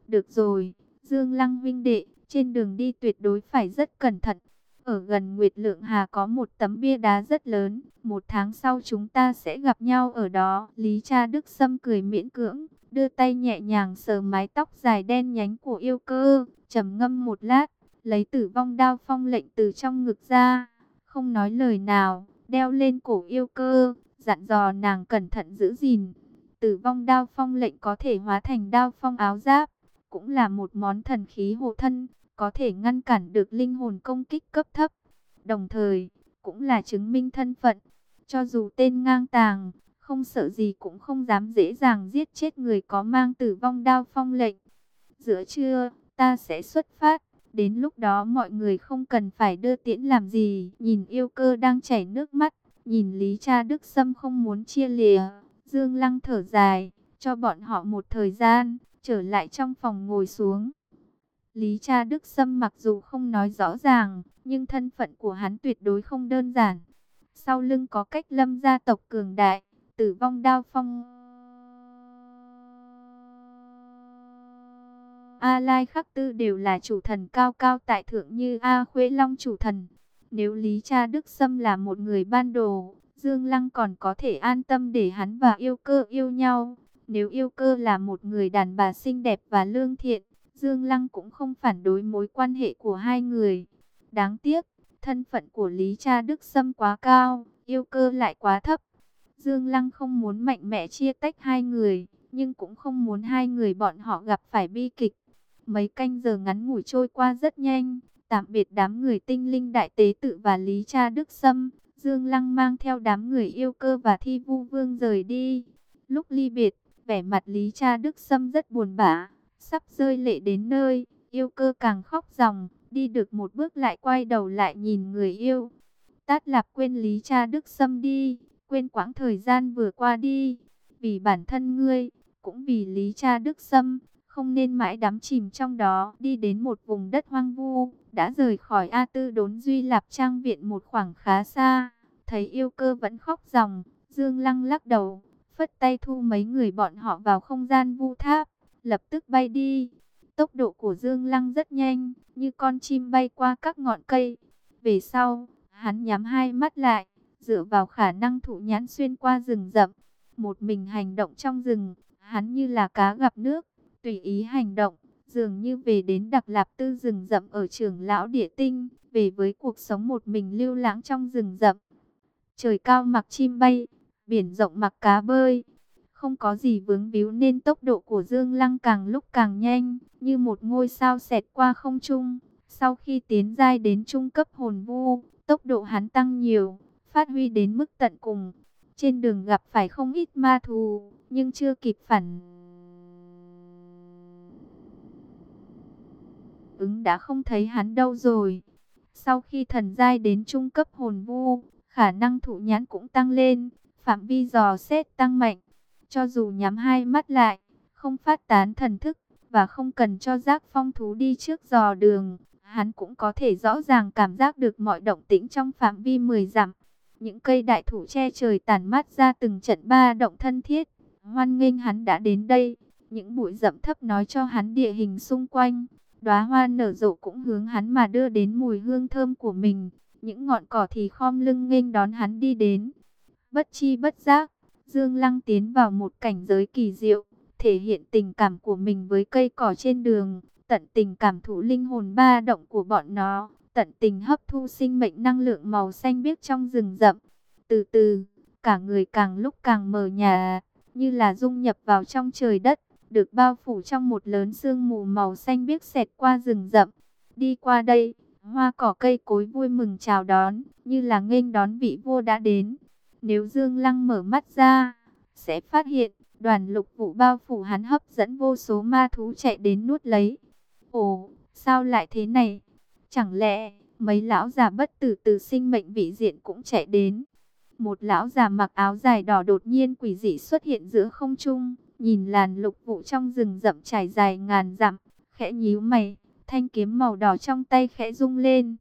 A: Được rồi, Dương Lăng Vinh Đệ, trên đường đi tuyệt đối phải rất cẩn thận. Ở gần Nguyệt Lượng Hà có một tấm bia đá rất lớn. Một tháng sau chúng ta sẽ gặp nhau ở đó. Lý cha Đức Sâm cười miễn cưỡng, đưa tay nhẹ nhàng sờ mái tóc dài đen nhánh của yêu cơ, trầm ngâm một lát, lấy tử vong đao phong lệnh từ trong ngực ra, không nói lời nào, đeo lên cổ yêu cơ, dặn dò nàng cẩn thận giữ gìn. Tử vong đao phong lệnh có thể hóa thành đao phong áo giáp, cũng là một món thần khí hộ thân, có thể ngăn cản được linh hồn công kích cấp thấp. Đồng thời, cũng là chứng minh thân phận, cho dù tên ngang tàng, không sợ gì cũng không dám dễ dàng giết chết người có mang tử vong đao phong lệnh. Giữa trưa, ta sẽ xuất phát. Đến lúc đó mọi người không cần phải đưa tiễn làm gì. Nhìn yêu cơ đang chảy nước mắt, Nhìn Lý Cha Đức Sâm không muốn chia lìa, Dương Lăng thở dài, cho bọn họ một thời gian, trở lại trong phòng ngồi xuống. Lý Cha Đức Sâm mặc dù không nói rõ ràng, nhưng thân phận của hắn tuyệt đối không đơn giản. Sau lưng có cách lâm gia tộc cường đại, tử vong đao phong. A Lai Khắc Tư đều là chủ thần cao cao tại thượng như A Khuê Long chủ thần. Nếu Lý Cha Đức Sâm là một người ban đồ, Dương Lăng còn có thể an tâm để hắn và yêu cơ yêu nhau. Nếu yêu cơ là một người đàn bà xinh đẹp và lương thiện, Dương Lăng cũng không phản đối mối quan hệ của hai người. Đáng tiếc, thân phận của Lý Cha Đức Sâm quá cao, yêu cơ lại quá thấp. Dương Lăng không muốn mạnh mẽ chia tách hai người, nhưng cũng không muốn hai người bọn họ gặp phải bi kịch. Mấy canh giờ ngắn ngủi trôi qua rất nhanh, tạm biệt đám người tinh linh đại tế tự và Lý Cha Đức Sâm. Dương Lăng mang theo đám người yêu cơ và thi vu vương rời đi. Lúc ly biệt, vẻ mặt Lý Cha Đức Sâm rất buồn bã, sắp rơi lệ đến nơi, yêu cơ càng khóc ròng, đi được một bước lại quay đầu lại nhìn người yêu. Tát lạp quên Lý Cha Đức Sâm đi, quên quãng thời gian vừa qua đi, vì bản thân ngươi, cũng vì Lý Cha Đức Sâm, không nên mãi đắm chìm trong đó, đi đến một vùng đất hoang vu, đã rời khỏi A Tư đốn Duy Lạp Trang Viện một khoảng khá xa, thấy yêu cơ vẫn khóc ròng, Dương Lăng lắc đầu, phất tay thu mấy người bọn họ vào không gian vu tháp, lập tức bay đi. Tốc độ của Dương Lăng rất nhanh, như con chim bay qua các ngọn cây. Về sau, hắn nhắm hai mắt lại, dựa vào khả năng thụ nhãn xuyên qua rừng rậm. Một mình hành động trong rừng, hắn như là cá gặp nước, tùy ý hành động, dường như về đến Đặc Lạp Tư rừng rậm ở trường lão địa tinh, về với cuộc sống một mình lưu lãng trong rừng rậm. Trời cao mặc chim bay, biển rộng mặc cá bơi, không có gì vướng víu nên tốc độ của Dương Lăng càng lúc càng nhanh, như một ngôi sao xẹt qua không trung. Sau khi tiến giai đến trung cấp hồn vu, tốc độ hắn tăng nhiều, phát huy đến mức tận cùng. Trên đường gặp phải không ít ma thù, nhưng chưa kịp phản ứng đã không thấy hắn đâu rồi. Sau khi thần giai đến trung cấp hồn vu, khả năng thụ nhãn cũng tăng lên, phạm vi dò xét tăng mạnh. Cho dù nhắm hai mắt lại, không phát tán thần thức, và không cần cho giác phong thú đi trước dò đường, hắn cũng có thể rõ ràng cảm giác được mọi động tĩnh trong phạm vi 10 dặm. Những cây đại thụ che trời tàn mát ra từng trận ba động thân thiết, hoan nghênh hắn đã đến đây. Những bụi rậm thấp nói cho hắn địa hình xung quanh, đóa hoa nở rộ cũng hướng hắn mà đưa đến mùi hương thơm của mình. Những ngọn cỏ thì khom lưng nghênh đón hắn đi đến. Bất chi bất giác, Dương Lăng tiến vào một cảnh giới kỳ diệu, thể hiện tình cảm của mình với cây cỏ trên đường, tận tình cảm thụ linh hồn ba động của bọn nó, tận tình hấp thu sinh mệnh năng lượng màu xanh biếc trong rừng rậm. Từ từ, cả người càng lúc càng mờ nhà, như là dung nhập vào trong trời đất, được bao phủ trong một lớn sương mù màu xanh biếc xẹt qua rừng rậm. Đi qua đây, hoa cỏ cây cối vui mừng chào đón, như là nghênh đón vị vua đã đến. Nếu Dương Lăng mở mắt ra, sẽ phát hiện đoàn lục vụ bao phủ hắn hấp dẫn vô số ma thú chạy đến nuốt lấy. Ồ, sao lại thế này? Chẳng lẽ mấy lão già bất tử từ sinh mệnh vị diện cũng chạy đến? Một lão già mặc áo dài đỏ đột nhiên quỷ dị xuất hiện giữa không trung, nhìn làn lục vụ trong rừng rậm trải dài ngàn dặm, khẽ nhíu mày, thanh kiếm màu đỏ trong tay khẽ rung lên.